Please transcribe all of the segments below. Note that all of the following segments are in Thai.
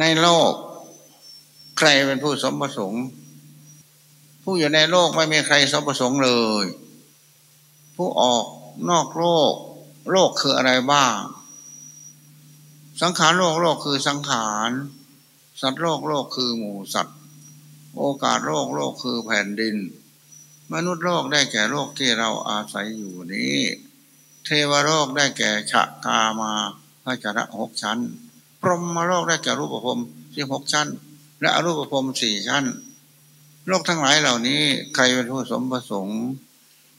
ในโลก ใครเป็นผู้สมประสงค์ ผู้อยู่ในโลกไม่มีใครสมประสงค์เลย ผู้ออกนอกโลก โลกคืออะไรบ้าง สังขารโลกโลกคือสังขารสัตว์โลกโลกคือหมูสัตว์ โอกาสโลกโลกคือแผ่นดิน มนุษย์โลกได้แก่โลกที่เราอาศัยอยู่นี้ เทวโลกได้แก่ฉะกามาพระจระหกชั้น พรหมโลกได้แก่รูปภพที่หกชั้น และอรูปภพสี่ชั้น โลกทั้งหลายเหล่านี้ ใครเป็นผู้สมประสงค์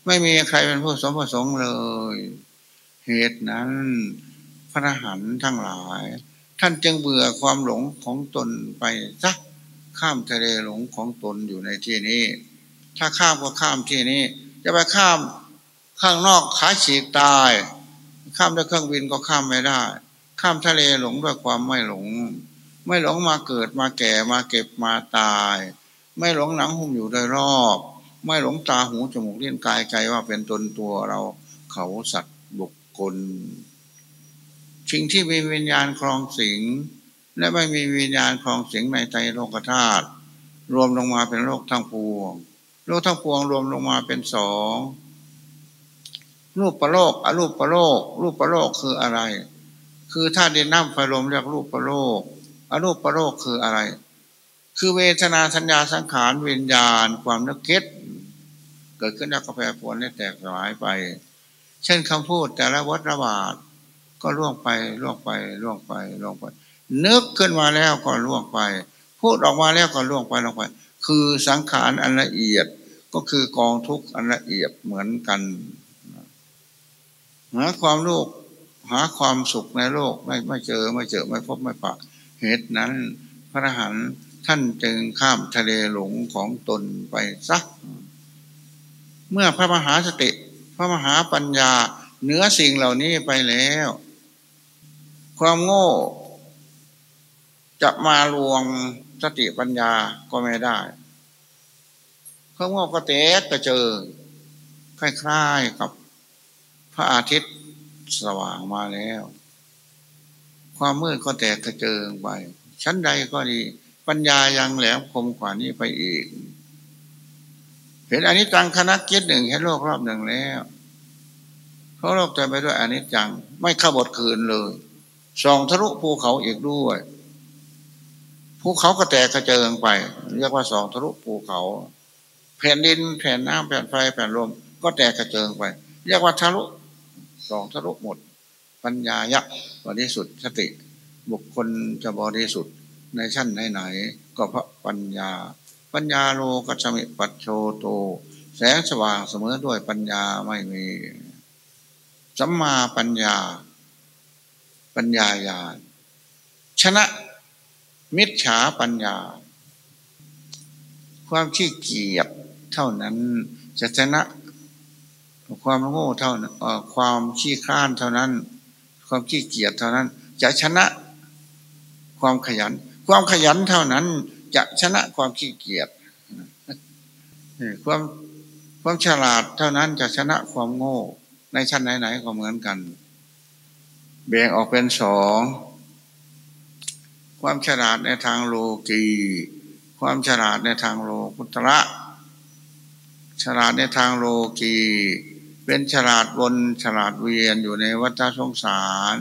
ไม่มีใครเป็นผู้สมประสงค์เลย เหตุนั้นพระหันทั้งหลาย ท่านจึงเบื่อความหลงของตนไปสักข้ามทะเลหลงของตนอยู่ในที่นี้ ถ้าข้ามก็ข้ามที่นี้ จะไปข้ามข้างนอกขาฉีกตาย ข้ามด้วยเครื่องบินก็ข้ามไม่ได้ ข้ามทะเลหลงด้วยความไม่หลง ไม่หลงมาเกิดมาแก่มาเก็บมาตาย ไม่หลงหนังหุ้มอยู่โดยรอบ ไม่หลงตาหูจมูกเลี้ยงกายใจว่าเป็นตนตัวเราเขาสัตว์บุคคลสิ่งที่มีวิญญาณครองสิงและไม่มีวิญญาณครองสิงในใจโลกธาตุรวมลงมาเป็นโลกทั้งปวง โลกทั้งปวงรวมลงมาเป็นสองรูปประโลกอรูปประโลก รูปประโลกคืออะไร คือธาตุดินน้ำไฟลมเรียกรูปประโลกอรูปประโลกคืออะไร คือเวทนาสัญญาสังขารวิญญาณ ความนึกคิด เกิดขึ้นแล้วก็แปรปรวนและแตกสลายไป เช่นคำพูดแต่ละวัฏระบาดก็ล่วงไปล่วงไปล่วงไปล่วงไป นึกขึ้นมาแล้วก็ล่วงไป พูดออกมาแล้วก็ล่วงไปล่วงไป คือสังขารอันละเอียดก็คือกองทุกข์อันละเอียดเหมือนกันหาความโลก หาความสุขในโลกไม่ไม่เจอไม่เจอไม่พบไม่ปะเหตุนั้น พระหันท่านจึงข้ามทะเลหลงของตนไปสัก เมื่อพระมหาสติ พระมหาปัญญาเหนือสิ่งเหล่านี้ไปแล้ว ความโง่ จะมาลวงสติปัญญาก็ไม่ได้ความโง่ก็เตะก็เจอคล้ายๆกับพระอาทิตย์ สว่างมาแล้ว ความมืดก็แตกกระเจิงไป ชั้นใดก็ดี ปัญญายังแหลมคมกว่านี้ไปอีก เห็นอันนี้จังคณะคิดหนึ่งเห็นโลกรอบหนึ่งแล้วเพราะโลกเต็มไปด้วยอนิจจัง ไม่ขบดคืนเลยส่องทะลุภูเขาอีกด้วยภูเขาก็แตกกระเจิงไป เรียกว่าส่องทะลุภูเขา แผ่นดินแผ่นน้ำแผ่นไฟแผ่นลมก็แตกกระเจิงไป เรียกว่าทะลุ สองทะลุหมด ปัญญายะบริสุทธิ์สติ บุคคลจะบริสุทธิ์ในชั้นไหนๆก็เพราะปัญญา ปัญญาโลกัสมิปัจโชโต แสงสว่างเสมอด้วยปัญญาไม่มีสัมมาปัญญา ปัญญาญาณชนะมิจฉาปัญญา ความขี้เกียจเท่านั้นจะชนะ ความโง่เท่านั้นความขี้ข้านเท่านั้น ความขี้เกียจเท่านั้น จะชนะความขยัน ความขยันเท่านั้น จะชนะความขี้เกียจความความฉลาดเท่านั้นจะชนะความโง่ ในชั้นไหนๆก็เหมือนกัน แบ่งออกเป็นสองความฉลาดในทางโลกีความฉลาดในทางโลกุตระฉลาดในทางโลกี เป็นฉลาดวนฉลาดเวียนอยู่ในวัฏสงสาร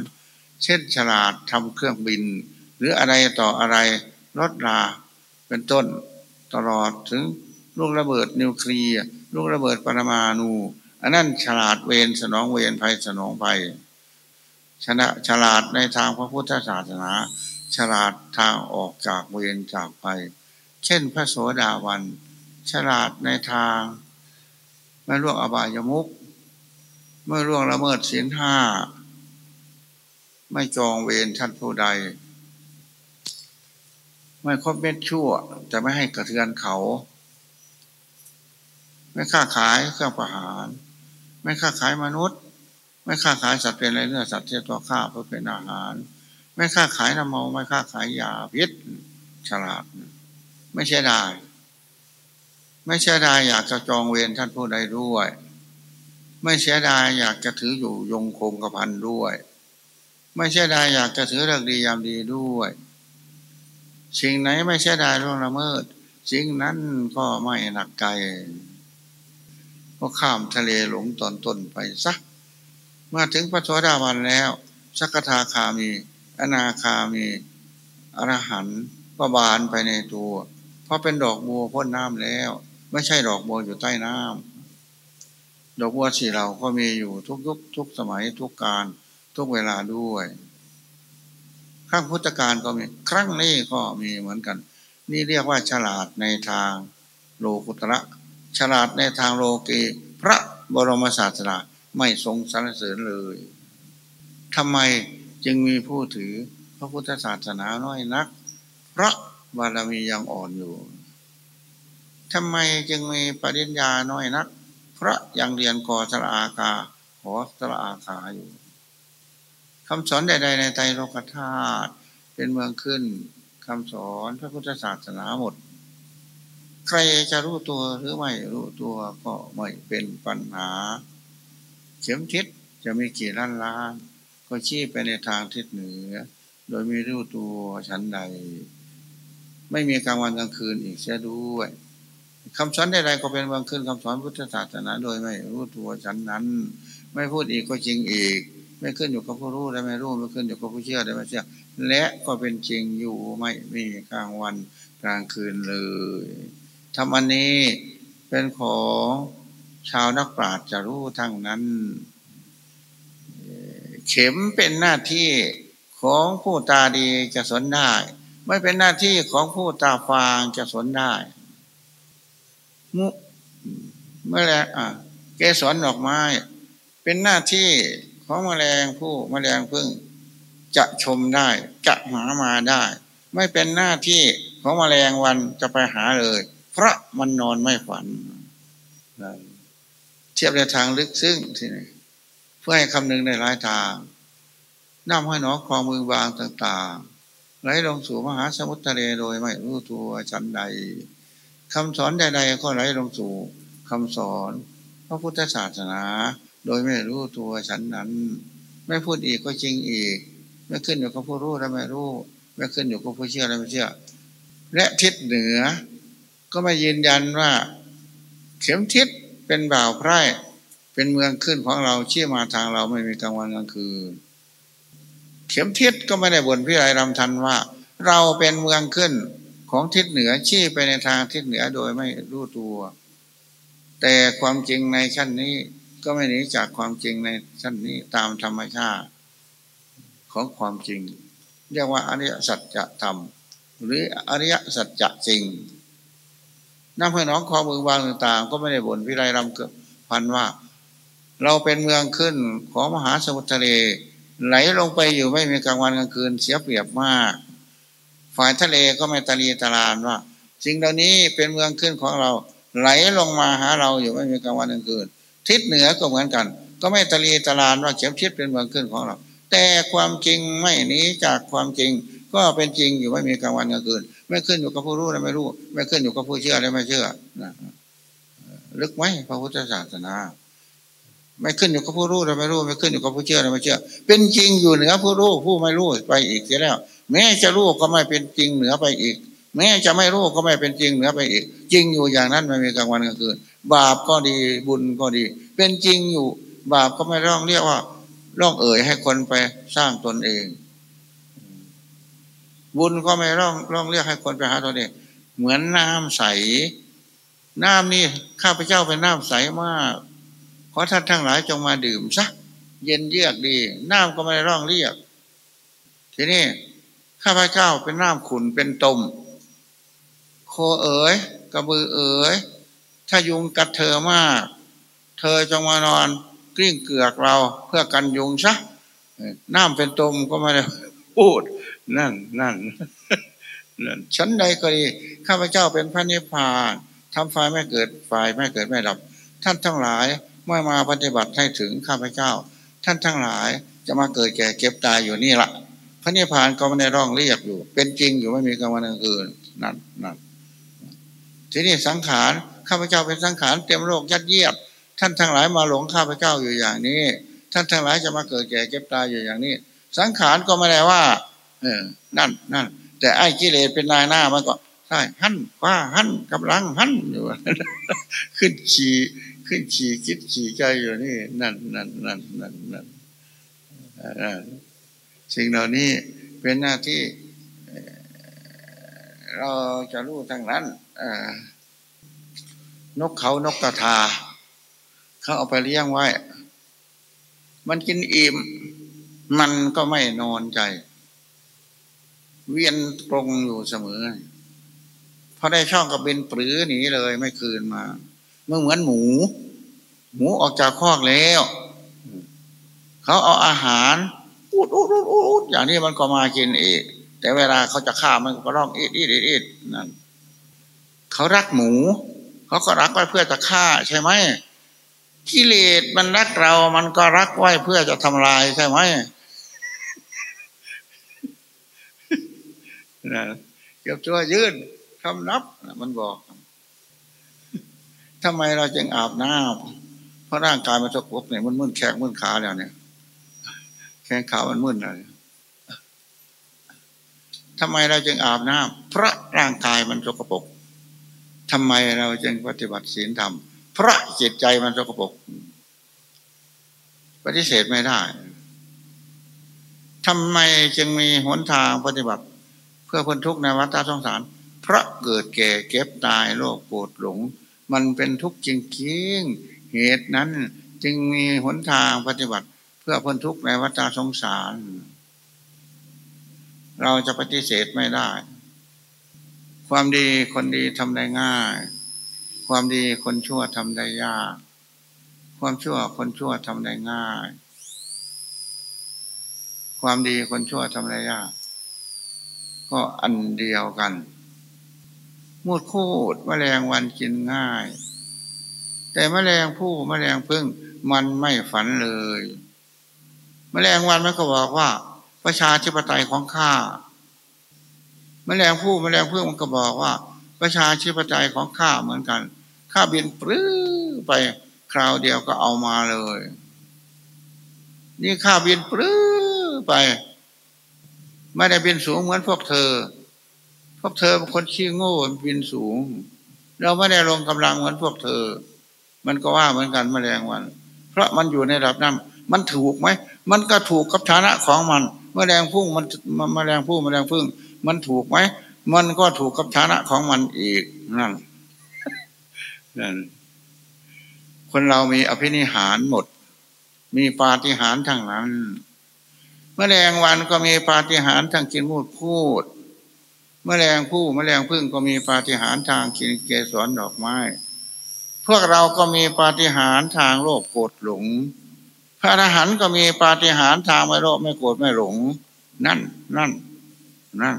เช่นฉลาดทำเครื่องบิน หรืออะไรต่ออะไรรถราเป็นต้นตลอดถึงลูกระเบิดนิวเคลียร์ลูกระเบิดปรมาณูอันนั้นฉลาดเวนสนองเวนภัยสนองภัยชนะฉลาดในทางพระพุทธศาสนา ฉลาดทางออกจากเวรจากภัย เช่นพระโสดาวัน ฉลาดในทางไม่ล่วงอบายมุก เมื่อล่วงละเมิดศีลห้า ไม่จองเวรท่านผู้ใด ไม่คบเม็ดชั่ว จะไม่ให้กระเทือนเขา ไม่ค้าขายเครื่องประหาร ไม่ค้าขายมนุษย์ ไม่ค้าขายสัตว์เป็นอะไรเนื้อสัตว์ทียตัวข้าเพื่อเป็นอาหาร ไม่ค้าขายน้ำเมาไม่ค้าขายยาพิษฉลาด ไม่ใช่ได้ ไม่ใช่ได้อยากจะจองเวรท่านผู้ใดด้วย ไม่เสียดายอยากจะถืออยู่ยงคงกระพันด้วย ไม่เสียดายอยากจะถือเรื่องดียามดีด้วย สิ่งไหนไม่เสียดายล่วงละเมิด สิ่งนั้นก็ไม่หนักใจก็ข้ามทะเลหลงตอนต้นไปซะมาถึงพระโสดาบันแล้ว สักทาคามี อนาคามีอรหันต์ก็บานไปในตัว เพราะเป็นดอกบัวพ้นน้ำแล้ว ไม่ใช่ดอกบัวอยู่ใต้น้ำ ดอกบัวสีเราก็มีอยู่ทุกยุคทุกสมัยทุกการทุกเวลาด้วย ครั้งพุทธกาลก็มี ครั้งนี้ก็มีเหมือนกัน นี่เรียกว่าฉลาดในทางโลกุตระฉลาดในทางโลกีพระบรมศาสดาไม่ทรงสรรเสริญเลยทำไมจึงมีผู้ถือพระพุทธศาสนาน้อยนัก พระบารมียังอ่อนอยู่ทำไมจึงมีปริญญาน้อยนัก พราะยังเรียนกอสระอาคาหอสระอาคาอยู่คำสอนใด ๆ ในไตรโลกธาตุเป็นเมืองขึ้นคำสอนพระพุทธศาสนาหมด ใครจะรู้ตัวหรือไม่รู้ตัวก็ไม่เป็นปัญหา เข็มทิศจะมีกี่ล้านล้าน ก็ชี้ไปในทางทิศเหนือ โดยไม่รู้ตัวชั้นใด ไม่มีกลางวันกลางคืนอีกเสียด้วย คำสอนใดๆก็เป็นบางคืนคำสอนพุทธศาสนาโดยไม่รู้ตัวชั้นนั้น ไม่พูดอีกก็จริงอีก ไม่ขึ้นอยู่กับผู้รู้และไม่รู้ไม่ขึ้นอยู่กับผู้เชื่อและไม่เชื่อ และก็เป็นจริงอยู่ไม่มีกลางวันกลางคืนเลยทำอันนี้เป็นของชาวนักปราชญ์จะรู้ทั้งนั้น เข็มเป็นหน้าที่ของผู้ตาดีจะสนได้ ไม่เป็นหน้าที่ของผู้ตาฟางจะสนได้ มุเมื่อไรอะเกสรดอกไม้ เป็นหน้าที่ของแมลงผู้แมลงพึ่ง จะชมได้จะหามาได้ ไม่เป็นหน้าที่ของแมลงวันจะไปหาเลย เพราะมันนอนไม่ฝัน เทียบในทางลึกซึ้งทีนี้เพื่อให้คำนึงในหลายทางน้ำให้หนอคลองมือบางต่าง ๆ ไหลลงสู่มหาสมุทรทะเลโดยไม่รู้ตัวชั้นใด คำสอนใดๆก็ไหลลงสู่คำสอนพระพุทธศาสนา โดยไม่รู้ตัวฉันนั้น ไม่พูดอีกก็จริงอีก ไม่ขึ้นอยู่กับผู้รู้และไม่รู้ ไม่ขึ้นอยู่กับผู้เชื่อและไม่เชื่อ และทิศเหนือ ก็ไม่ยืนยันว่า เข็มทิศเป็นบ่าวไพร่เป็นเมืองขึ้นของเราเชี่ยมาทางเราไม่มีกลางวันกลางคืน เข็มทิศก็ไม่ได้บ่นพี่ไรรำทันว่า เราเป็นเมืองขึ้น ของทิศเหนือชี้ไปในทางทิศเหนือโดยไม่รู้ตัว แต่ความจริงในชั้นนี้ก็ไม่หนีจากความจริงในชั้นนี้ตามธรรมชาติของความจริง เรียกว่าอริยสัจธรรม หรืออริยสัจจริงน้ำพื่น้องคอมือบางต่างๆ ก็ไม่ได้บ่นวิไลรำเกิดพันว่า เราเป็นเมืองขึ้นของมหาสมุทรทะเลไหลลงไปอยู่ไม่มีกลางวันกลางคืนเสียเปรียบมาก ฝ่ายทะเลก็ไม่ตะลีตะลานว่าสิ่งเหล่านี้เป็นเมืองขึ้นของเรา ไหลลงมาหาเราอยู่ไม่มีกลางวันกลางคืนทิศเหนือก็เหมือนกัน ก็ไม่ตะลีตะลานว่าเข็มทิศเป็นเมืองขึ้นของเรา แต่ความจริงไม่หนีจากความจริง ก็เป็นจริงอยู่ไม่มีกลางวันกลางคืนไม่ขึ้นอยู่กับผู้รู้และไม่รู้ ไม่ขึ้นอยู่กับผู้เชื่อและไม่เชื่อนะลึกไหมพระพุทธศาสนา ไม่ขึ้นอยู่กับผู้รู้และไม่รู้ ไม่ขึ้นอยู่กับผู้เชื่อและไม่เชื่อ เป็นจริงอยู่เหนือผู้รู้ผู้ไม่รู้ไปอีกเสียแล้ว แม้จะรู้ก็ไม่เป็นจริงเหนือไปอีก แม้จะไม่รู้ก็ไม่เป็นจริงเหนือไปอีก จริงอยู่อย่างนั้นไม่มีกลางวันกลางคืน บาปก็ดีบุญก็ดี เป็นจริงอยู่ บาปก็ไม่ร้องเรียกว่าร้องเอ่ยให้คนไปสร้างตนเอง บุญก็ไม่ร้องร้องเรียกให้คนไปหาตนเอง เหมือนน้ำใส น้ำนี่ข้าพเจ้าเป็นน้ำใสมากขอท่านทั้งหลายจงมาดื่มซะเย็นเยือกดี น้ำก็ไม่ร้องเรียก ทีนี้ ข้าพเจ้าเป็นน้ำขุนเป็นตมโคเอ๋ยกระบือเอ๋ยถ้ายุงกัดเธอมาก เธอจงมานอนกลิ้งเกือกเราเพื่อกันยุงซะน้ำเป็นตมก็ไม่ได้พูด นั่นนั่นนั่นชั้นใดก็ดีข้าพเจ้าเป็นพระนิพพานทำไฟไม่เกิดไฟไม่เกิดไม่ดับ ท่านทั้งหลายเมื่อมาปฏิบัติให้ถึงข้าพเจ้า ท่านทั้งหลายจะมาเกิดแก่เก็บตายอยู่นี่ละพ ระนิพพานก็ไม่ได้ร้องเรียกอยู่ เป็นจริงอยู่ไม่มีกลางวันกลางคืนนั่นนั่นทีนี้สังขารข้าพเจ้าเป็นสังขารเต็มโลกยัดเยียดท่านทั้งหลายมาหลงข้าพเจ้าอยู่อย่างนี้ ท่านทั้งหลายจะมาเกิดแก่เก็บตายอยู่อย่างนี้ สังขารก็ไม่ได้ว่า เออ นั่นนั่นแต่ไอ้กิเลสเป็นนายหน้ามันก็ใช่หันว่าหันกำลังหันอยู่ขึ้นขี่ขึ้นขี่คิดขี่ใจอยู่นี่ นั่นนั่นนั่นนั่นนั่น สิ่งเหล่านี้เป็นหน้าที่เราจะรู้ทั้งนั้นนกเขานกกระทา เขาเอาไปเลี้ยงไว้ มันกินอิ่มมันก็ไม่นอนใจ เวียนตรงอยู่เสมอพอได้ช่องกับเป็นปรือหนีเลยไม่คืนมาเมื่อเหมือนหมู หมูออกจากคอกแล้ว เขาเอาอาหาร อุดอุดอุดอุดอย่างนี้มันก็มากินเองแต่เวลาเขาจะฆ่ามันก็ร้องอีดอีดอีดนั่นเขารักหมู เขาก็รักไว้เพื่อจะฆ่าใช่ไหมกิเลสมันรักเรา มันก็รักไว้เพื่อจะทำลายใช่ไหมนะเก็บตัวยืนคำนับ มันบอกทำไมเราจึงอาบน้ำเพราะร่างกายมันสกปรกเนี่ยมันมึนแขกมึนขาแล้วเนี่ย แข้งขามันมึนเลยทำไมเราจึงอาบน้ำเพราะร่างกายมันสกปรกทำไมเราจึงปฏิบัติศีลธรรมเพราะจิตใจมันสกปรกปฏิเสธไม่ได้ทำไมจึงมีหนทางปฏิบัติ เพื่อพ้นทุกข์ในวัฏสงสาร เพราะเกิดแก่เก็บตายโรคปวดหลง มันเป็นทุกข์จริงๆเหตุนั้นจึงมีหนทางปฏิบัติ พื่อพ้นทุกข์ในวัฏสงสาร เราจะปฏิเสธไม่ได้ ความดีคนดีทำได้ง่าย ความดีคนชั่วทำได้ยาก ความชั่วคนชั่วทำได้ง่าย ความดีคนชั่วทำได้ยาก ก็อันเดียวกันมูดคูดแมลงวันกินง่าย แต่แมลงผู้แมลงพึ่งมันไม่ฝันเลย แมลงวันมันก็บอกว่า ประชาธิปไตยของข้าแมลงผู้แมลงพึ่งมันก็บอกว่า ประชาธิปไตยของข้าเหมือนกันข้าบินปลื้ไปคราวเดียวก็เอามาเลย นี่ข้าบินปลื้ไป ไม่ได้บินสูงเหมือนพวกเธอ พวกเธอเป็นคนขี้โง่บินสูง เราไม่ได้ลงกำลังเหมือนพวกเธอ มันก็ว่าเหมือนกันแมลงวัน เพราะมันอยู่ในระดับนั้น มันถูกไหม มันก็ถูกกับฐานะของมันมแมลงพุ่งมันมแมลงพุ่งมแมลงพึ่ง มันถูกไหม มันก็ถูกกับฐานะของมันอีกนั่นนั่นคนเรามีอภินิหารหมด มีปาฏิหาริย์ทั้งนั้นมแมลงวันก็มีปาฏิหาริย์ทางกินมูดพูดมแมลงผู้มแมลงพึ่งก็มีปาฏิหาริย์ทางกินเกสรดอกไม้ พวกเราก็มีปาฏิหาริย์ทางโลภโกรธหลง ระอรหันต์ก็มีปาฏิหาริย์ทางไม่โลภไม่โกรธไม่หลง นั่น นั่น นั่น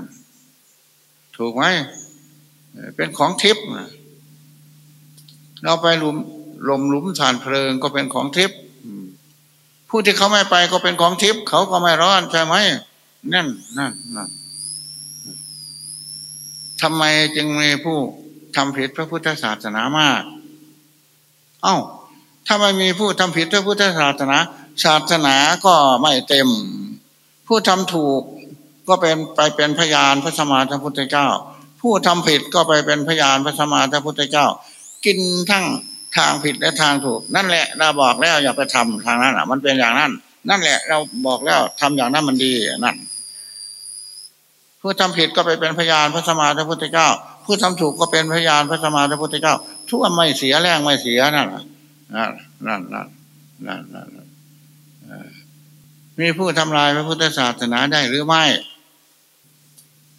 ถูกไหมเป็นของทิพย์เราไปหลุมลมหลุมฐานเพลิงก็เป็นของทิพย์ผู้ที่เขาไม่ไปก็เป็นของทิพย์เขาก็ไม่ร้อนใช่ไหมนั่นนั่นนั่นทำไมจึงมีผู้ทำผิดพระพุทธศาสนามาก เอา้า ถ้าไม่มีผู้ทำผิดพระพุทธศาสนา ศาสนาก็ไม่เต็ม ผู้ทำถูกก็เป็นไปเป็นพยานพระสมมาสัมพุทธเจ้า ผู้ทำผิดก็ไปเป็นพยานพระสมมาสัมพุทธเจ้า กินทั้งทางผิดและทางถูก นั่นแหละเราบอกแล้วอย่าไปทำทางนั้นอะ มันเป็นอย่างนั้น นั่นแหละเราบอกแล้วทำอย่างนั้นมันดีนั่นผู้ทำผิดก็ไปเป็นพยานพระสมมาสัมพุทธเจ้า ผู้ทำถูกก็เป็นพยานพระสมมาสัมพุทธเจ้าทั่วไม่เสียแรงไม่เสียนั่น นั่นนั่นนั่นนั่นนั่นมีผู้ทำลายพระพุทธศาสนาได้หรือไม่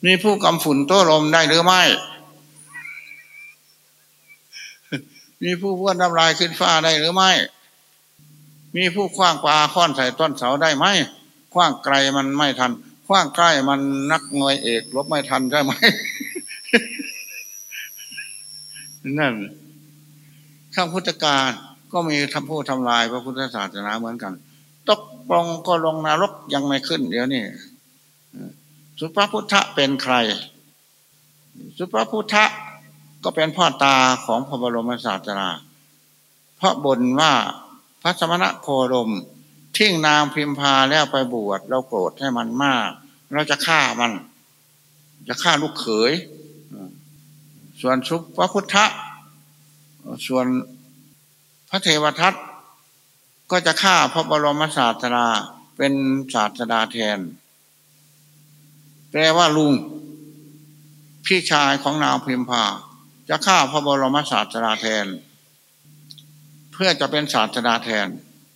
มีผู้กำฝุ่นโต้ลมได้หรือไม่ มีผู้พ้วนทำลายขึ้นฟ้าได้หรือไม่ มีผู้คว้างปลาค้อนใส่ต้นเสาได้ไหมคว้างไกลมันไม่ทันคว้างใกล้มันนักงวยเอกลบไม่ทันใช่ไหมนั่นข้างพุทธการ ก็มีทำผู้ทำลายพระพุทธศาสนาเหมือนกัน ตกปองก็ลงนรกยังไม่ขึ้น เดี๋ยวนี้สุภพุทธะเป็นใคร สุภพุทธะก็เป็นพ่อตาของพระบรมศาสดาเพราะบนว่าพระสมณะโคดมทิ้งนางพิมพาแล้วไปบวชเราโกรธให้มันมาก เราจะฆ่ามัน จะฆ่าลูกเขย ส่วนชุบพระพุทธะส่วน พระเทวทัตก็จะฆ่าพระบรมศาสดาเป็นศาสดาแทน แปลว่าลุง พี่ชายของนางพิมพาจะฆ่าพระบรมศาสดาแทน เพื่อจะเป็นศาสดาแทน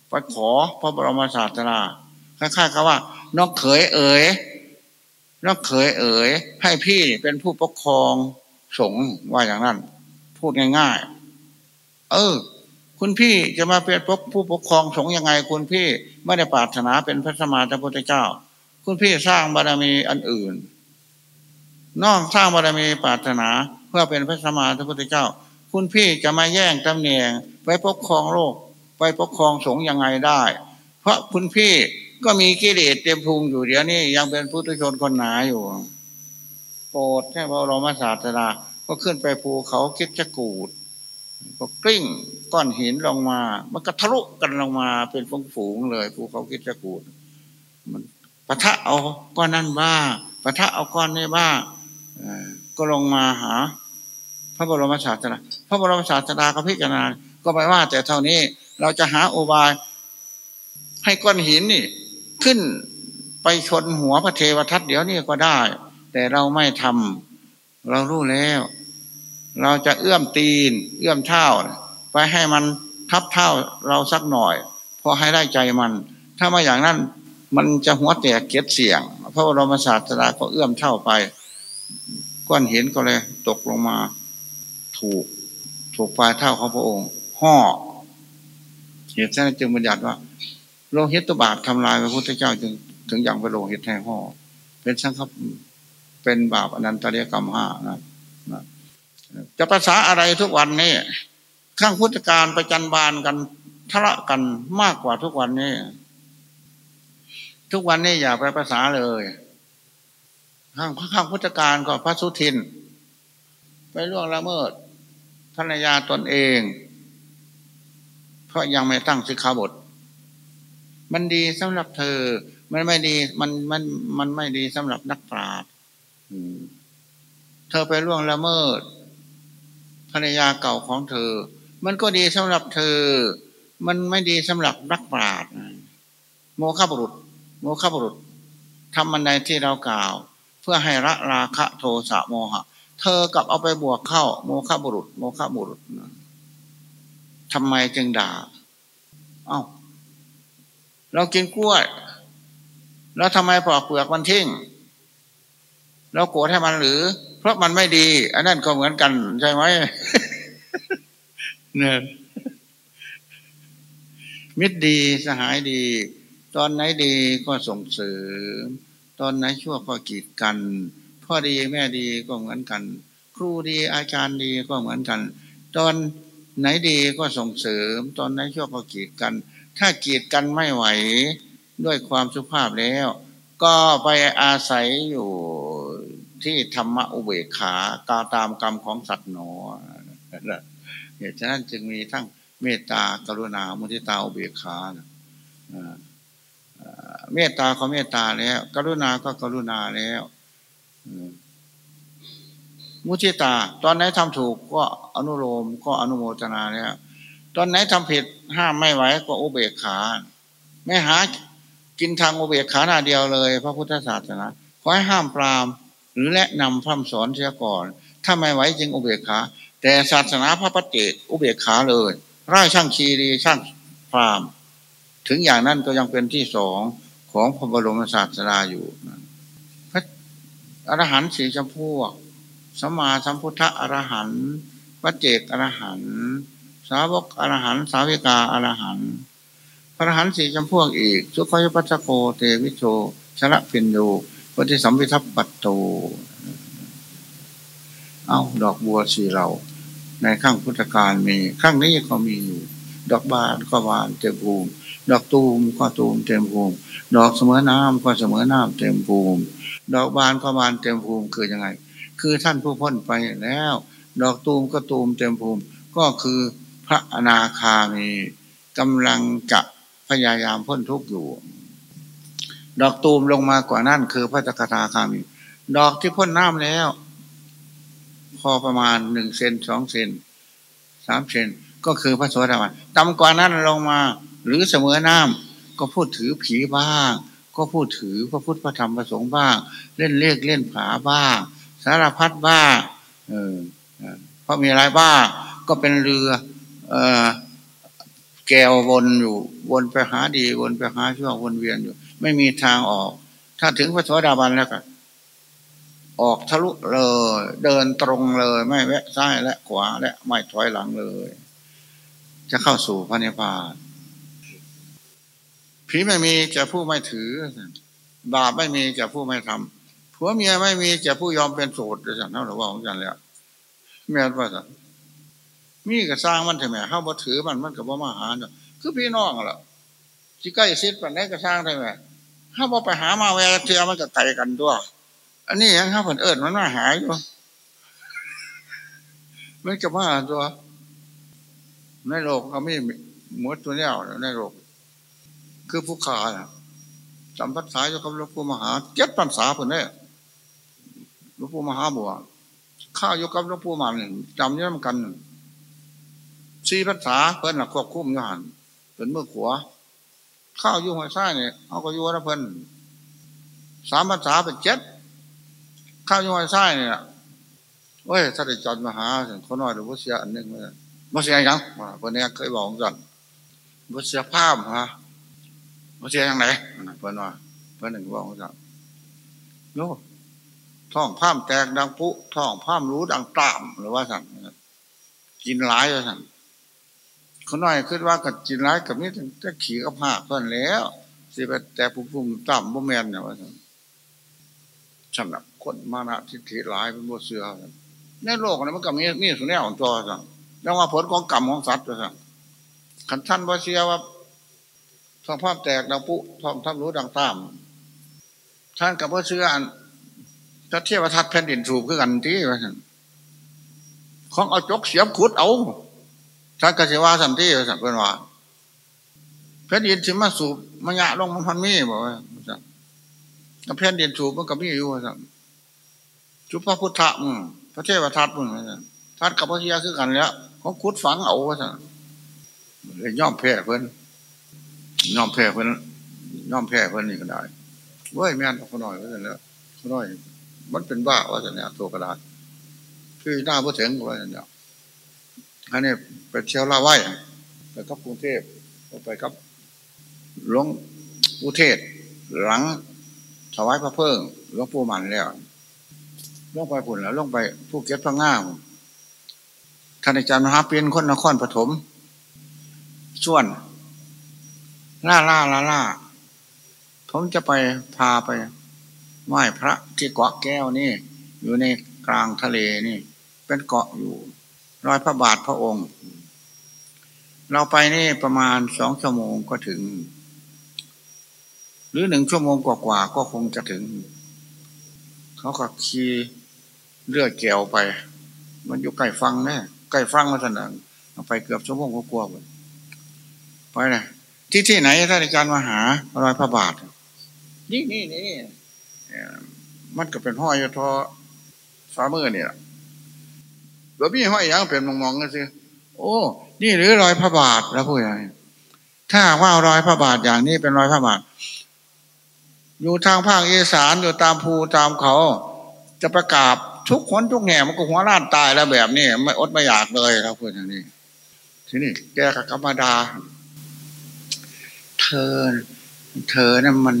ไปขอพระบรมศาสดาคล้ายๆกับว่านองเขยเอ๋ยนองเขยเอ๋ยให้พี่เป็นผู้ปกครองสงฆ์ว่าอย่างนั้น พูดง่าย ๆ เออ คุณพี่จะมาเป็นผู้ปกครองสงฆ์ยังไง คุณพี่ไม่ได้ปรารถนาเป็นพระสมมาสัมพุทธเจ้า คุณพี่สร้างบารมีอันอื่น นอกสร้างบารมีปรารถนาเพื่อเป็นพระสมมาสัมพุทธเจ้า คุณพี่จะมาแย่งตำแหน่งไปปกครองโลกไปปกครองสงฆ์ยังไงได้ เพราะคุณพี่ก็มีกิเลสเต็มพุงอยู่เดี๋ยวนี้ยังเป็นพุทธชนคนหนาอยู่โปรดให้พระบรมศาสดาก็ขึ้นไปภูเขาคิดจะกูดก็กลิ้ง ก้อนหินลงมา มันก็ทะลุกันลงมาเป็นฝูงๆเลยภูเขาคิดจะกูดมันปะทะเอาก้อนนั้นบ้าปะทะเอาก้อนนี้บ้าก็ลงมาหา พระบรมศาสดาพระบรมศาสดาก็พิจารณาก็ไปว่า แต่เท่านี้เราจะหาอุบายให้ก้อนหินนี่ขึ้นไปชนหัวพระเทวทัตเดี๋ยวนี้ก็ได้ แต่เราไม่ทำเรารู้แล้ว เราจะเอื้อมตีน เอื้อมเท้า ไปให้มันทับเท้าเราสักหน่อยพอให้ได้ใจมัน ถ้ามาอย่างนั้นมันจะหัวแตกเกียดเสียง เพราะบรามศาสดาก็เอื้อมเท้าไป ก้อนเห็นก็เลยตกลงมา ถูก ถูกปลายเท้าของพระองค์ ห่อเหตุฉะนั้นจึงบัญญัติว่า โลหิตตบาททำลายพระพุทธเจ้าจึงถึงอย่างไปโลหิตแท้ห่อเป็นสังครับเป็นบาปอนันตเรียกรรมห้านะจะภาษาอะไรทุกวันนี้ ข้างพุทธการประจันบานกันทะเลาะกันมากกว่าทุกวันนี้ ทุกวันนี้อย่าไปภาษาเลยข้างข้างพุทธการก็พระสุทิน ไปล่วงละเมิดภรรยาตนเอง เพราะยังไม่ตั้งสิกขาบท มันดีสำหรับเธอ มันไม่ดี มันมันมันไม่ดีสำหรับนักปราชญ์เธอไปล่วงละเมิดภรรยาเก่าของเธอ มันก็ดีสำหรับเธอ มันไม่ดีสำหรับนักปราชญ์โมฆะบุรุษ โมฆะบุรุษทำมันใดที่เรากล่าว เพื่อให้ละราคะโทสะโมหะ เธอกับเอาไปบวกเข้า โมฆะบุรุษ โมฆะบุรุษทำไมจึงด่า เอา้า เรากินกล้วย แล้วทำไมปอกเปลือกมันทิ้ง เราโกรธให้มันหรือ เพราะมันไม่ดี อันนั้นก็เหมือนกันใช่ไหม เนี่ยมิตรดีสหายดี ตอนไหนดีก็ส่งเสริม ตอนไหนชั่วก็กีดกัน พ่อดีแม่ดีก็เหมือนกัน ครูดีอาจารย์ดีก็เหมือนกัน ตอนไหนดีก็ส่งเสริม ตอนไหนชั่วก็กีดกัน ถ้ากีดกันไม่ไหวด้วยความสุภาพแล้ว ก็ไปอาศัยอยู่ที่ธรรมะอุเบกขากาตามกรรมของสัตว์หนอ เหตุฉะนั้นจึงมีทั้งเมตตากรุณามุทิตาอุเบกขาเมตตาเขาเมตตาแล้ว กรุณาก็กรุณาแล้วมุทิตา ตอนไหนทำถูกก็อนุโลมก็อนุโมทนาแล้ว ตอนไหนทำผิดห้ามไม่ไหวก็อุเบกขา ไม่หากินทางอุเบกขาหน้าเดียวเลย พระพุทธศาสนาขอให้ห้ามปรามหรือแนะนำพร่ำสอนเสียก่อน ถ้าไม่ไหวจึงอุเบกขา แต่ศาสนาพระปฏิเจกอุเบกขาเลยร่ายช่างชีดีช่างพรามถึงอย่างนั้นก็ยังเป็นที่สองของพระบรมศาสดาอยู่พระอรหันต์สีชมพูสัมมาสัมพุทธอรหันต์พระเจกอรหันต์สาวกอรหันต์สาวิกาอรหันต์พระอรหันต์สี่จำพวกอีก สุขยปัสโกเตวิโชชละพินโยปฏิสัมพิทัพปัตโต เอาดอกบัวสีเหล่า ในข้างพุทธการมีข้างนี้ก็มีอยู่ ดอกบานก็บานเต็มภูมิ ดอกตูมก็ตูมเต็มภูมิ ดอกเสมอน้ำก็เสมอน้ำเต็มภูมิ ดอกบานก็บานเต็มภูมิคือยังไง คือท่านผู้พ้นไปแล้ว ดอกตูมก็ตูมเต็มภูมิ ก็คือพระอนาคามีกำลังจะพยายามพ้นทุกข์อยู่ ดอกตูมลงมากว่านั่นคือพระจักตาคามี ดอกที่พ่นน้ำแล้ว พอประมาณหนึ่งเซนสองเซนสามเซนก็คือพระโสดาบันต่ำกว่านั้นลงมา หรือเสมอน้ำก็พูดถือผีบ้าง ก็พูดถือพระพุทธพระธรรมพระสงฆ์บ้าง เล่นเลขเล่นผาบ้าง สารพัดบ้างเออเพราะมีอะไรบ้างก็เป็นเรือเออแกววนอยู่ วนไปหาดีวนไปหาชั่ววนเวียนอยู่ ไม่มีทางออก ถ้าถึงพระโสดาบันแล้วก็ ออกทะลุเลย เดินตรงเลย ไม่แวะซ้ายและขวาและไม่ถอยหลังเลย จะเข้าสู่พระนิพพานผีไม่มีจะผู้ไม่ถือ บาปไม่มีจะผู้ไม่ทำผัวเมียไม่มีจะผู้ยอมเป็นโสดจะสั่งเท่าหรือว่าของกันแล้วเมียว่าสั่งมีก็สร้างมันทำไมเข้าบ่ถือมันมันกับว่ามาหาเนี่ยคือพี่น้องล่ะที่ใกล้ชิดปันนี้ก็สร้างทำไมถ้าบ่ไปหามาแวะเทียมันก็ไกลกันด้วย อันนี้ยังข้าผลเอิญมันมาหายอยู่มันกับว่าตัว ในโลกเขาไม่หมดตัวเนี้ยในโลก คือผู้ขาจำพัดสาอยู่กับหลวงปู่มหาเจ็ดปัญษาคนนี้หลวงปู่มหาบัวข้าวอยู่กับหลวงปู่มันจำเนี่ยมันกันสี่ภาษาเพิ่นควบคุมอยู่หันเป็นเมื่อขวาข้าวอยู่หัวซ้ายเนี่ยเอาก็อยู่นะเพิ่นสามภาษาเป็นเจ็ด ข้าวยู่หัวซ้ายเนี่ยโอ้ยถ้าได้จอดมาหาคนน้อยหรือว่าเสียอันนึงเลยว่าเสียยังเพิ่นนี่ยเคยบอกกันว่าเสียภาพฮะว่าเสียยังไงเพิ่นว่าเพิ่นหนึ่งบอกกันโย่ท้องผ้ามแตกดังปุ๊ท้องผ้ามรู้ดังตามหรือว่าสั่งกินหลายว่าสั่งเขาน้อยคิดว่ากับจินร้ายกับนี้จะขี่กับผ้าเพื่อนแล้วสิไปแต่ปุ่มปุ่มต่ำบ่แมนเนี่ยว่าสำหรับคนมานะทิฏฐิร้ายเป็นบเสือในโลกนี้มันก็มีมีสุนัขของตัวสั่งแล้วว่าผลของกรรมของสัตว์สั่งขันท่านบ่เสียว่าท้องภาพแตกดังปุ๊ท้องทำรู้ดังตาม ท่านกับบ่เสืออันถ้าเทียบว่าทัดแผ่นดินสูบคือกันที่สั่งของเอาจกเสียบขุดเอาท่านกสิว่าสันติสันเป็นว่าแผ่นดินสิมาสูบมายะลงมันพันมีบอกว่า สันแผ่นดินสูบมันก็มีอยู่สันจุพระพุทธะมึงพระเทวทัตมึงสันทัตกับพระเฮียคือกันแล้วเขาคุดฝังเอาสันเลยย่อมแพ้เพิ่นย่อมแพ้เพิ่นย่อมแพ้เพิ่นนี่ก็ได้เว้ยแม่นเขาหน่อยว่าสันแล้วเขาหน่อย มันเป็นบ้าว่าสันเนี่ยตัวกระดาษคือหน้าพระเถงว่าสันเนี่ยอันนี้ไปเที่ยวลาไว้ไปกับกรุงเทพไปกับหลวงอุเทศหลัง ถวายพระเพิ่งหลวงปู่มันแล้วลงไปผุนแล้วลงไปผู้เก็ตพระง่ามท่านอาจารย์มหาเปียนคนนครปฐมส่วนล่าล่าล่าล่าผมจะไปพาไปไหว้พระที่เกาะแก้วนี่ อยู่ในกลางทะเลนี่ เป็นเกาะอยู่รอยพระบาทพระองค์ เราไปนี่ประมาณสองชั่วโมงก็ถึง หรือหนึ่งชั่วโมงกว่าๆก็คงจะถึง เขาก็ขี่เลือดแก้วไป มันอยู่ใกล้ฟังแน่ใกล้ฟังมาสนังไปเกือบชั่วโมงก็กลัวไปไปนะที่ที่ไหนท่านอาจารย์มาหารอยพระบาทนี่นี่นี่มันก็เป็นห้อยทอฟ้ามือเนี่ยแล้วพี่ห้อยยังเป็นมองๆกันสิโอ้ นี่หรือรอยพระบาทแล้วพูดอย่างนี้ถ้าว่ารอยพระบาทอย่างนี้เป็นรอยพระบาท อยู่ทางภาคอีสานอยู่ตามภูตามเขา จะประกาศทุกคนทุกแห่มันก็หัวล้านตายแล้วแบบนี้ไม่อดไม่อยากเลยแล้วพูดอย่างนี้ ทีนี้แกกับกรรมดา เธอ เธอนั่นมัน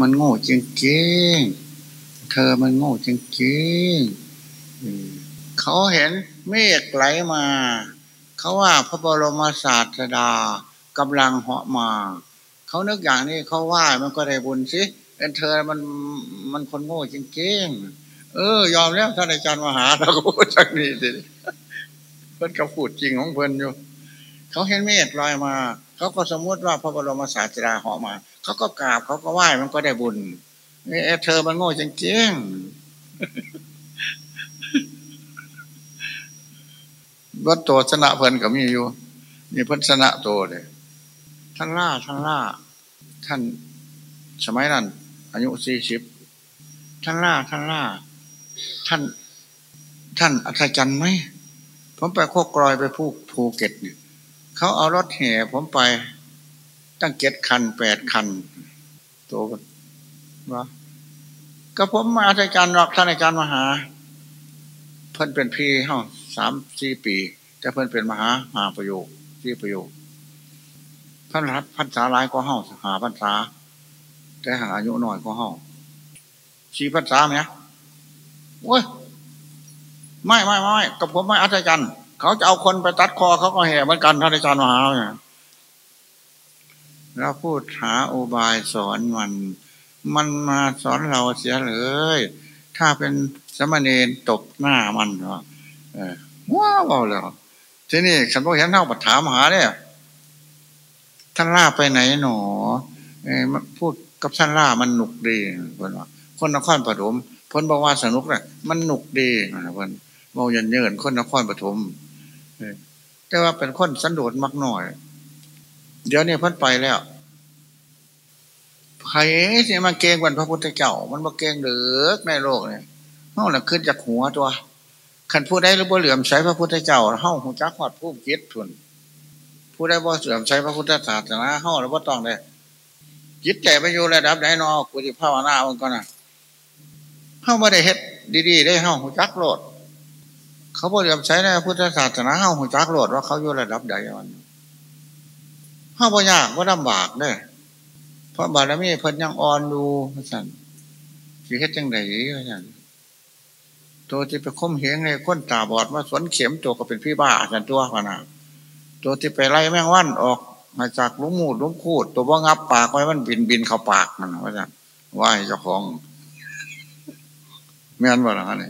มันโง่จริงๆเธอมันโง่จริงๆเขาเห็นเมฆไหลมา เขาว่าพระบรมศาสดากำลังเหาะมา เขานึกอย่างนี้เขาว่ามันก็ได้บุญสิเป็นเธอมันมันคนโง่จริงๆเออ ยอมแล้วท่านอาจารย์มหาเราก็พูดจากนี้สิเพื่อนเขาพูดจริงของเพื่อนอยู่ เขาเห็นเมฆลอยมา เขาก็สมมติว่าพระบรมศาสดาเหาะมา เขาก็กราบเขาก็ไหว้มันก็ได้บุญเอเธอมันโง่จริงๆวัดโตชนะเพิ่นก็มีอยู่นี่เพิ่นชนะโตเลย ท่านล่าท่านล่า ท่านสมัยนั้น อายุสี่สิบท่านล่าท่านล่า ท่าน ท่านอัศจรรย์ไหมผมไปโคกรอยไปภูภูเก็ตเนี่ยเขาเอารถแห่ผมไปตั้งเจ็ดคันแปดคันตัววะก็ผมมาอาจารย์หรอกท่านอาจารย์มหา เพิ่นเป็นพี่เฮาสามสี่ปี แต่เพิ่นเป็นมหาหาประโยคที่ประโยค พันรัฐพันษาหลายก็เฮาหาพันษาแต่หาอายุน้อยก็เฮาสีพันษาไหมโอ้ยไม่ไม่ไม่กับผมไม่อัศจรรย์เขาจะเอาคนไปตัดคอเขาก็แห่เหมือนกันท่านอาจารย์มหาเนี่ยแล้วพูดหาอุบายสอนมัน มันมาสอนเราเสียเลย ถ้าเป็นสมณีตบหน้ามันว่าว้าวเลยทีนี้ฉันพอเห็นเท่าปัถามหาเนี่ย ท่านล่าไปไหนหนอพูดกับท่านล่ามันหนุกดีคนว่าคนนครปฐมพ้นบอกว่าสนุกเลยมันหนุกดีนะคนเมาเยินเยินคนนครปฐมแต่ว่าเป็นคนสันโดษมักหน่อย เดี๋ยวนี้พ้นไปแล้วใครที่มันเก่งกว่าพระพุทธเจ้า มันมาเก่งเดือในโลกเนี่ยเฮ้าหลังขึ้นจากหัวตัวขันผู้ได้หรือบ่เหลื่อมใช้พระพุทธเจ้าเฮ้าหูจักหอดผู้คิดทุน ผู้ได้บ่เหลื่อมใช้พระพุทธศาสนาเฮ้าแล้วบ่ต้องได้จิตใจไปอยู่ระดับไหนนอกุฏิภาวนามันก็นะเฮ้าไม่ได้เฮ็ดดีๆได้เฮ้าหูจักโลด เขาบ่เหลื่อมใช้ในพุทธศาสนาเฮ้าหูจักโลดว่าเขาอยู่ระดับใดมันเฮ้าบ่ยากบ่ลำบากเด้เพราะบารมีเพิ่นยังอ่อนดูพระสันสิเฮ็ดจังไดพระสันตัวที่ไปคมเหงในคนตาบอดมาสวนเข็มตัวก็เป็นพี่บ้าสันตัวพนาด ตัวที่ไปไล่แมงวันออกมาจากลุงมูดลุงคูด ตัวว่างับปากไว้มันบินบินเข้าปากมันว่าจะว่าเจ้าของไม่อันว่าอะไร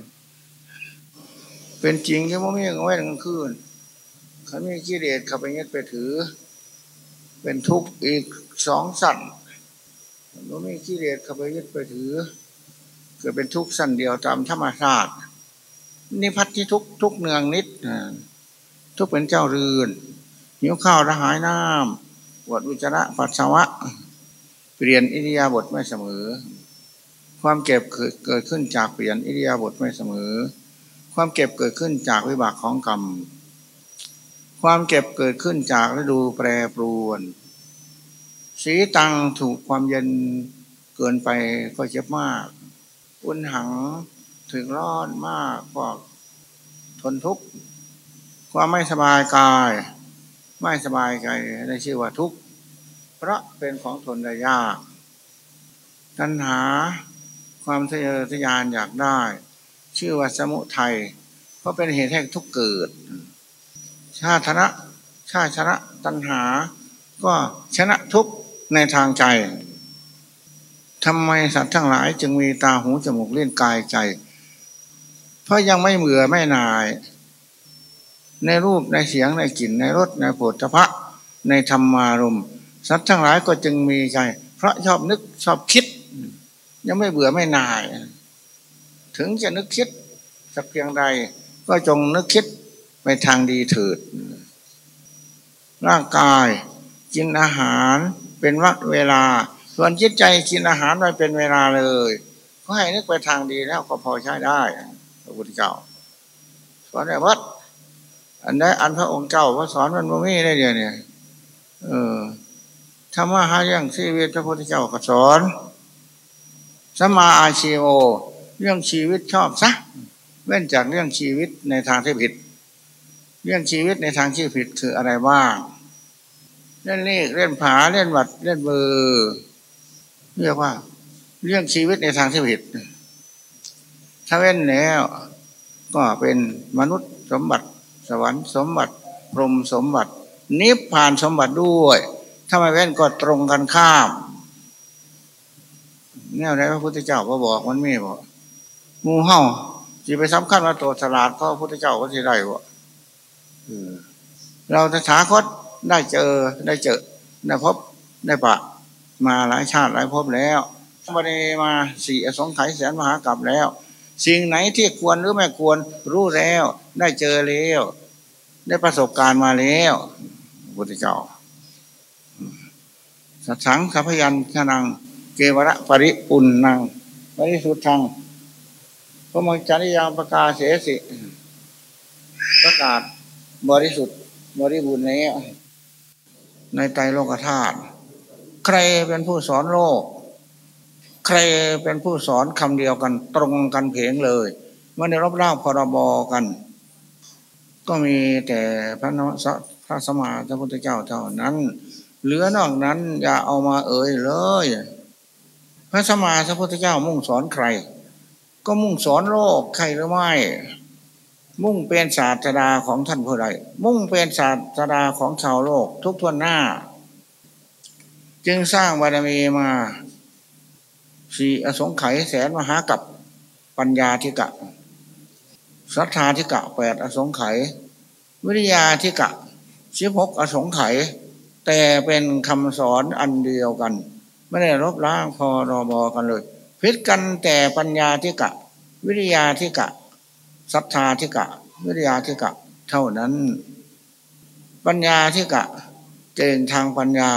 เป็นจริงที่ว่ามีเอาไว้กลางคืนเขามีกิเลสเขาไปยึดไปถือ เป็นทุกข์อีกสองสั่นว่ามีกิเลสเขาไปยึดไปถือ เกิดเป็นทุกข์สั่นเดียวตามธรรมชาตินิพัทที่ทุกทุกเนืองนิดทุกเป็นเจ้าเรือน หิวข้าวระหายน้ำปวดอุจจาระปัสสาวะ เปลี่ยนอิริยาบถไม่เสมอ ความเก็บเกิดขึ้นจากเปลี่ยนอิริยาบถไม่เสมอ ความเก็บเกิดขึ้นจากวิบากของกรรม ความเก็บเกิดขึ้นจากฤดูแปรปรวน สีตังถูกความเย็นเกินไปก็เจ็บมาก อุณหังถึงร้อนมากก็ทนทุกข์ความไม่สบายกาย ไม่สบายใจได้ชื่อว่าทุกข์เพราะเป็นของทนได้ยาก ตัณหาความทะเยอทะยานอยากได้ ชื่อว่าสมุทัยเพราะเป็นเหตุแห่งทุกเกิด ชาตินะ ชาติชนะตัณหา ก็ชนะทุกในทางใจทำไมสัตว์ทั้งหลายจึงมีตาหูจมูกเล่นกายใจ เพราะยังไม่เบื่อไม่นาย ในรูปในเสียงในกลิ่นในรสในผลพระในธรรมารมสัตว์ทั้งหลายก็จึงมีใจเพราะชอบนึกชอบคิด ยังไม่เบื่อไม่นาย ถึงจะนึกคิดสักเพียงใด ก็จงนึกคิดไปทางดีเถิด ร่างกายกินอาหารเป็นวักเวลา ส่วนจิตใจกินอาหารไม่เป็นเวลาเลยก็ให้นึกไปทางดีแล้วก็พอใช้ได้ระพุทธเจ้าสอนได้วัด อันนี้อันพระองค์เจ้าว่าสอนมันบ่มีได้เดียวเนี่ยเออธรรมะหาเรื่องชีวิตพระพุทธเจ้าก็สอนสมาอาชีโอ เรื่องชีวิตชอบซะเว้นจากเรื่องชีวิตในทางที่ผิด เรื่องชีวิตในทางที่ผิดคืออะไรบ้างเล่นเลขเล่นผาเล่นวัดเล่นเบอร์เรียกว่า เรื่องชีวิตในทางที่ผิด ถ้าเว้นแล้วก็เป็นมนุษย์สมบัติ สวรรค์สมบัติพรหมสมบัติ นิพพานสมบัติด้วย ถ้าไม่เว้นก็ตรงกันข้ามแนวไหนพระพุทธเจ้าก็บอกมันไม่บอกมูเห่าจีไปสำคัญว่าตัวฉลาดเพราะพระพุทธเจ้าก็ที่ได้วะเราจะถาคตได้เจอได้เจอได้พบได้ปะ มาหลายชาติหลายภพแล้วมาได้มาสี่องไขยแสนมหากรัปแล้ว สิ่งไหนที่ควรหรือไม่ควรรู้แล้ว ได้เจอแล้ว ได้ประสบการณ์มาแล้วพุทธเจ้าสัสังสัพยัญชนะเกวระปริปุนนังปริสุทธิ์ทางพระมังจริยังประกาศเสสิ ประกาศบริสุทธิ์บริบูรณ์นี้ในใจโลกธาตุใครเป็นผู้สอนโลก ใครเป็นผู้สอนคำเดียวกันตรงกันเพียงเลยไม่ได้รบเล่าพรบกัน ก็มีแต่พระนพระสมมาพระพุทธเจ้าเท่านั้น เหลือนอกนั้นอย่าเอามาเอ่ยเลย พระสมมาพระพุทธเจ้ามุ่งสอนใคร ก็มุ่งสอนโลกใครหรือไม่ มุ่งเป็นศาสดาของท่านผู้ใด มุ่งเป็นศาสดาของชาวโลกทุกทวนหน้า จึงสร้างบารมีมาสี่อสงไขยแสนมหากับปัญญาธิกะ ศรัทธาธิกะแปดอสงไขยวิริยาธิกะสิบหกอสงไขยแต่เป็นคำสอนอันเดียวกัน ไม่ได้ลบล้างพอรอบอกันเลยพิดกันแต่ปัญญาธิกะ วิริยาธิกะศรัทธาธิกะ วิริยาธิกะ เท่านั้น ปัญญาธิกะเก่งทางปัญญา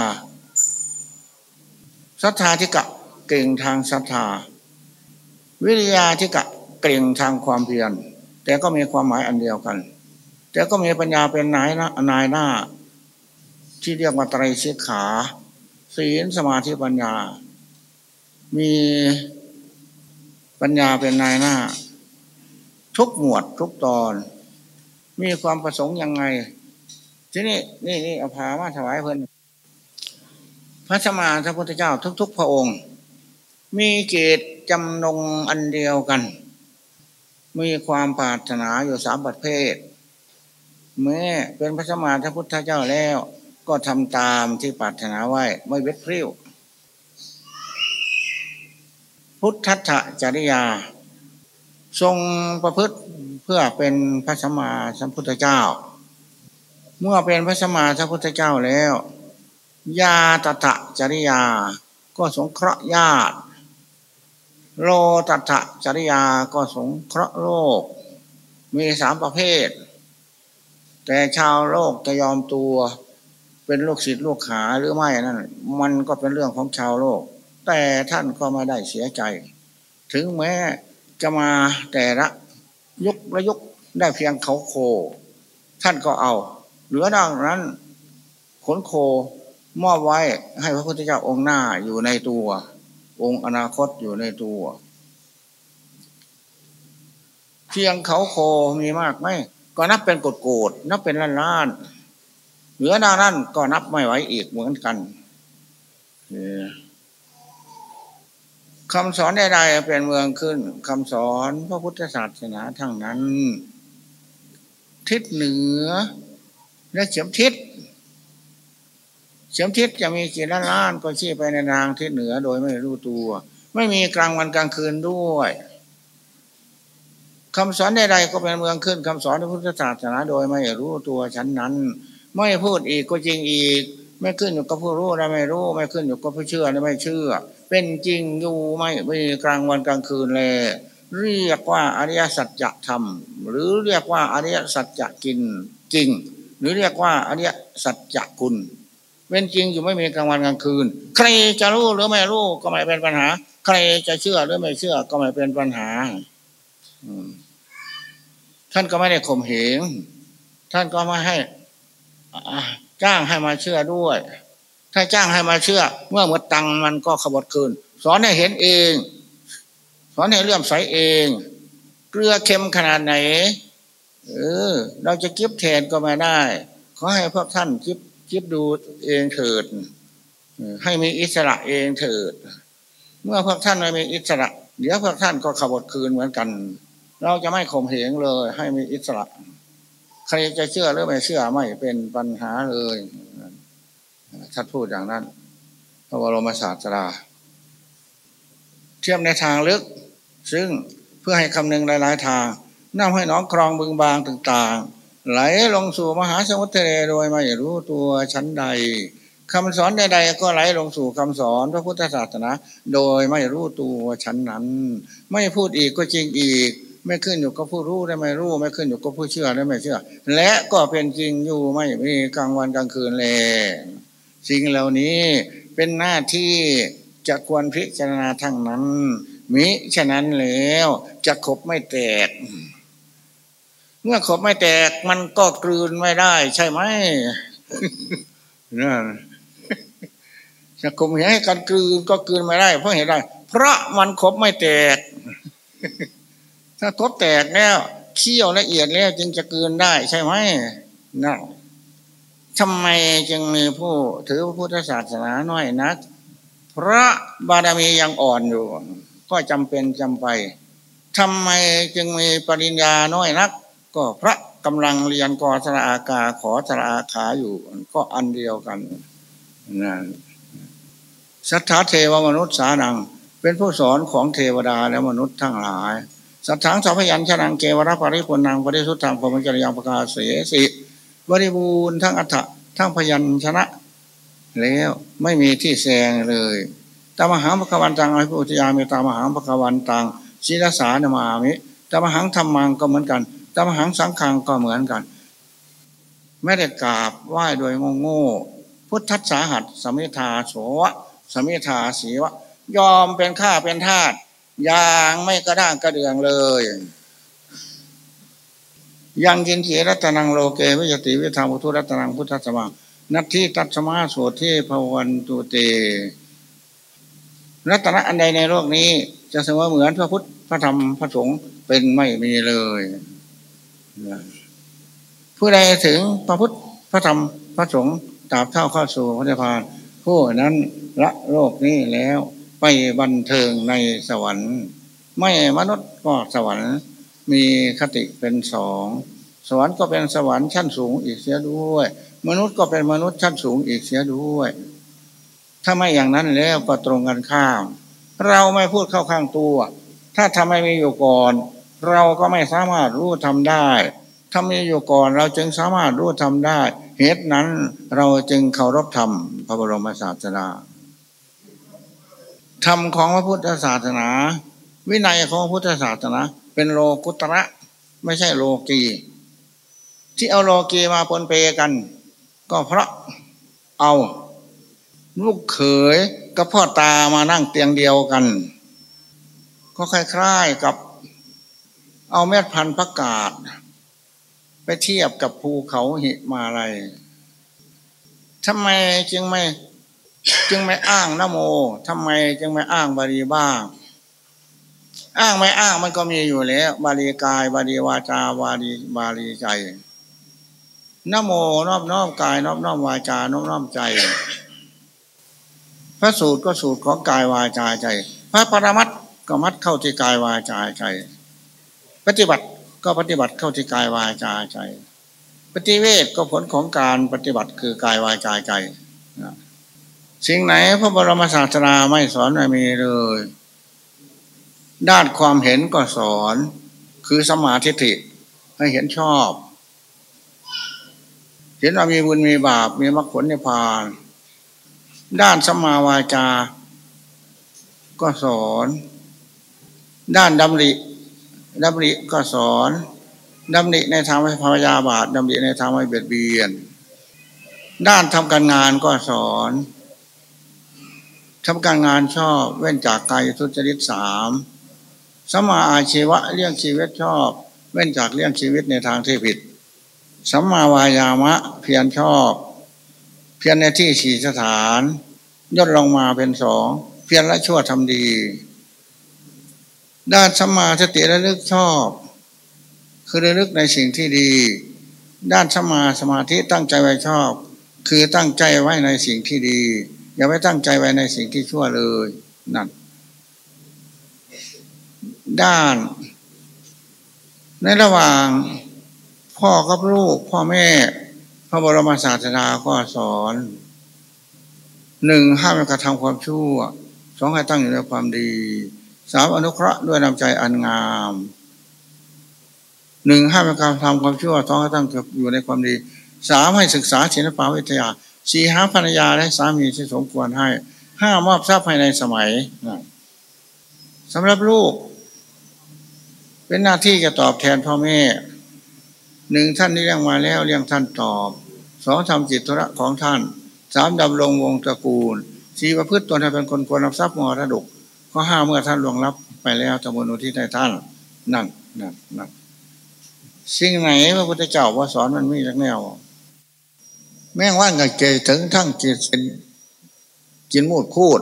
ศรัทธาธิกะเก่งทางศรัทธา วิริยาธิกะเก่งทางความเพียร แต่ก็มีความหมายอันเดียวกัน แต่ก็มีปัญญาเป็นนายนะนายหน้า ที่เรียกว่าไตรสิกขาศีลสมาธิปัญญา มีปัญญาเป็นนายหน้า ทุกหมวดทุกตอน มีความประสงค์ยังไง ที่นี่นี่นี่เอาพามาถวายเพื่อนพระสมมาพระพุทธเจ้าทุก ๆ พระองค์ มีเกตจำนงอันเดียวกัน มีความปรารถนาอยู่สามประเภทเมื่อเป็นพระสมมาพระพุทธเจ้าแล้ว ก็ทำตามที่ปรารถนาไว้ ไม่เวทพริ้ว พุทธัตจริยา ทรงประพฤติเพื่อเป็นพระสมาสัมพุทธเจ้า เมื่อเป็นพระสมมาสัมพุทธเจ้าแล้วญาตตะจริยา ก็สงเคราะห์ญาติ โลตัตะจริยาก็สงเคราะห์โลก มีสามประเภท แต่ชาวโลกจะยอมตัวเป็นลูกศิษย์ลูกหาหรือไม่นั่นมันก็เป็นเรื่องของชาวโลก แต่ท่านก็ไม่ได้เสียใจ ถึงแม้จะมาแต่ละยุคละยุคได้เพียงเขาโค ท่านก็เอา เหลือดังนั้น ขนโคมอบไว้ให้พระพุทธเจ้าองค์หน้าอยู่ในตัว องค์อนาคตอยู่ในตัว เพียงเขาโคมีมากไหมก็นับเป็นกดโกดนับเป็นล้านล้านเหลือนานั่นก็นับไม่ไหวอีกเหมือนกันคำสอนใดๆเป็นเมืองขึ้นคำสอนพระพุทธศาสนาทั้งนั้น ทิศเหนือและเฉียมทิศ เฉียมทิศจะมีกี่ล้านล้านก็ชี้ไปในทางทิศเหนือโดยไม่รู้ตัว ไม่มีกลางวันกลางคืนด้วยคำสอนใดๆก็เป็นเมืองขึ้นคำสอนในพุทธศาสนาโดยไม่รู้ตัวฉันนั้น ไม่พูดอีกก็จริงอีก ไม่ขึ้นอยู่กับผู้รู้และไม่รู้ ไม่ขึ้นอยู่กับผู้เชื่อและไม่เชื่อ เป็นจริงอยู่ไม่มีกลางวันกลางคืนเลยเรียกว่าอริยสัจธรรม หรือเรียกว่าอริยสัจกินจริง หรือเรียกว่าอริยสัจคุณ เป็นจริงอยู่ไม่มีกลางวันกลางคืน ใครจะรู้หรือไม่รู้ก็ไม่เป็นปัญหา ใครจะเชื่อหรือไม่เชื่อก็ไม่เป็นปัญหาท่านก็ไม่ได้ข่มเหงท่านก็ไม่ให้จ้างให้มาเชื่อด้วย ถ้าจ้างให้มาเชื่อ เมื่อหมดตังมันก็ขบฏคืน สอนให้เห็นเอง สอนให้เลื่อมใสเอง เกลือเค็มขนาดไหน เออ เราจะกิบแทนก็ไม่ได้ ขอให้พวกท่านกิบ คิดดูเองเถิด ให้มีอิสระเองเถิด เมื่อพวกท่านไม่มีอิสระ เดี๋ยวพวกท่านก็ขบฏคืนเหมือนกัน เราจะไม่ข่มเหงเลย ให้มีอิสระ ใครจะเชื่อหรือไม่เชื่อไม่เป็นปัญหาเลยท่านพูดอย่างนั้นพระบรมศาสดาเทียมในทางลึก ซึ่งเพื่อให้คำนึงหลาย ๆ ทางนำให้น้องครองบึงบางต่าง ไหลลงสู่มหาสมุทรทะเลโดยไม่รู้ตัวชั้นใดคำสอนใดๆก็ไหลลงสู่คำสอนพระพุทธศาสนา โดยไม่รู้ตัวชั้นนั้น ไม่พูดอีกก็จริงอีก ไม่ขึ้นอยู่กับผู้รู้ได้ไม่รู้ ไม่ขึ้นอยู่กับผู้เชื่อได้ไม่เชื่อ และก็เป็นจริงอยู่ไม่มีกลางวันกลางคืนเลยสิ่งเหล่านี้เป็นหน้าที่จะควรพิจารณาทั้งนั้น มิฉะนั้นแล้วจะขบไม่แตก เมื่อขบไม่แตกมันก็กลืนไม่ได้ ใช่ไหมนั่นจะขบให้กันกลืนก็กลืนไม่ได้ เพราะเหตุใดเพราะมันขบไม่แตก ถ้าขบแตกแล้วเคี่ยวละเอียดแล้วจึงจะกลืนได้ ใช่ไหมนั่นทำไมจึงมีผู้ถือพระพุทธศาสนาน้อยนักพระบารมียังอ่อนอยู่ ก็จำเป็นจำไปทำไมจึงมีปริญญาน้อยนัก ก็พระกำลังเรียนกอสระอากาขอสระอาขาอยู่ก็อันเดียวกันนั่นสัทธาเทวมนุษย์สานัง เป็นผู้สอนของเทวดาและมนุษย์ทั้งหลาย สัทธังสัพยัญชนะเกวรปริปุนังปริสุทธังปรมจริยังประกาศเสสิบริบูรณ์ทั้งอัฏฐะทั้งพยัญชนะ แล้วไม่มีที่แซงเลยตามหาพระวันตังอภิปุตยามีตามหาพระวันตังศีลสานมามิตามหังธรรมังก็เหมือนกัน ตามหังสังขังก็เหมือนกัน ไม่ได้กราบไหว้โดยงโง่พุทธสาหัสสมิทาโสวะสมิทาสีวะ ยอมเป็นข้าเป็นทาสอย่างไม่กระด้างกระเดืองเลย ยังกินเสียรัตนังโลเกวิยติวิธามุทุรัตนังพุทธสมังนัตถิตัสมาโสเทภวันตุเต รัตนะอันใดในโลกนี้จะเสมอเหมือนพระพุทธพระธรรมพระสงฆ์เป็นไม่มีเลย ผู้ใดถึงพระพุทธพระธรรมพระสงฆ์ตราบเท่าเข้าสู่พระนิพพานผู้นั้นละโลกนี้แล้วไปบันเทิงในสวรรค์ ไม่มนุษย์ก็สวรรค์มีคติเป็นสองสวรรค์ก็เป็นสวรรค์ชั้นสูงอีกเสียด้วย มนุษย์ก็เป็นมนุษย์ชั้นสูงอีกเสียด้วย ถ้าไม่อย่างนั้นแล้วก็ตรงกันข้าม เราไม่พูดเข้าข้างตัว ถ้าทำไม่มีอยู่ก่อน เราก็ไม่สามารถรู้ทำได้ถ้ามีอยู่ก่อนเราจึงสามารถรู้ทำได้ เหตุนั้นเราจึงเคารพธรรมพระบรมศาสดาธรรมของพระพุทธศาสนา วินัยของพุทธศาสนา เป็นโลกุตระไม่ใช่โลกีที่เอาโลกีมาปนเปกัน ก็เพราะเอาลูกเขยกับพ่อตามานั่งเตียงเดียวกัน ก็คล้ายๆกับ เอาเม็ดพันธุ์ประกาศไปเทียบกับภูเขาหิมาลัยทำไมจึงไม่ จึงไม่อ้างนโมทำไมจึงไม่อ้างบาลีบ้าง อ้างไม่อ้างมันก็มีอยู่แล้ว บาลีกาย บาลีวาจา บาลีบาลีใจนโมนอบน้อมกายนอบน้อมวาจานอบน้อมใจ พระสูตรก็สูตรของกายวาจาใจ พระปรมัตก็มัดเข้าที่กายวาจาใจ ปฏิบัติก็ปฏิบัติเข้าที่กายวาจาใจ ปฏิเวทก็ผลของการปฏิบัติคือกายวาจาใจสิ่งไหนพระบรมศาสดาไม่สอนไม่มีเลย ด้านความเห็นก็สอน คือสมาธิิให้เห็นชอบ เห็นว่ามีบุญมีบาปมีมรรคผลนิพพาน ด้านสมาวาจา ก็สอน ด้านดำริ ดำริก็สอนดำริในทางให้ภายาบาทดำริในทางให้เบียดเบียน ด้านทำการงานก็สอนทำการงานชอบเว้นจากกายทุจริตสามสมาอาชีวะเลี้ยงชีวิตชอบ เว้นจากเลี้ยงชีวิตในทางที่ผิดสัมมาวายามะเพียรชอบ เพียรในที่สี่สถานย่นลงมาเป็นสองเพียรละชั่วทำดี ด้านสัมมาสติระลึกชอบ คือระลึกในสิ่งที่ดี ด้านสัมมาสมาธิตั้งใจไว้ชอบ คือตั้งใจไว้ในสิ่งที่ดี อย่าไปตั้งใจไว้ในสิ่งที่ชั่วเลยนั่นด้าน ในระหว่างพ่อกับลูก พ่อแม่ พระบรมศาสดาก็สอนหนึ่งห้ามกระทำความชั่วสองให้ตั้งอยู่ในความดี สามอนุเคราะห์ด้วยนำใจอันงามหนึ่งห้ามการทำความชั่วสองให้ตั้งอยู่ในความดีสามให้ศึกษาศิลปวิทยาสี่หาภรรยาและสามีที่สมควรให้ห้ามอบทรัพย์ภายในสมัยสำหรับลูก เป็นหน้าที่จะตอบแทนพ่อแม่หนึ่งท่านที่เลี้ยงมาแล้วเลี้ยงท่านตอบสองทำจิตธุระของท่านสามดำรงวงตระกูลสี่ประพฤติตนให้เป็นคนควรรับทรัพย์มรดก ข้อห้าเมื่อท่านลวงรับไปแล้วทำบุญอุทิศให้ท่านนั่นนั่นนั่นสิ่งไหนพระพุทธเจ้าว่าสอนมันมีจากแนว แม่งว่านกับเจถึงทั้งกินกินมูดคูด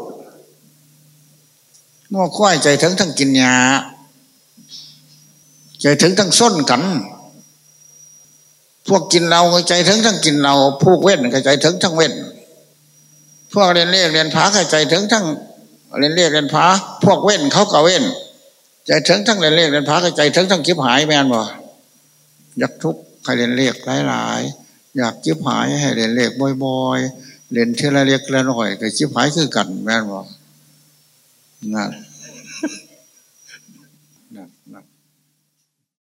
ง้อควายใจถึงทั้งกินยาใจถึงทั้งส้นกัน พวกกินเราใจถึงทั้งกินเราพวกเว้นใจถึงทั้งเว้นพวกเรียนเลขเรียนพาใจถึงทั้ง เรียนเลขเรียนพาพวกเว้นเขาก็เว้นใจถึงทั้งเรียนเลขเรียนพาใจถึงทั้งคิบหายแม่นบ่อยากทุกข์ใครเรียนเลขหลายๆอยากคิบหายให้เรียนเลขบ่อยๆเรียนเท่าไรเล็กละหน่อยแต่คิบหายคือกันแม่นบ่นั่น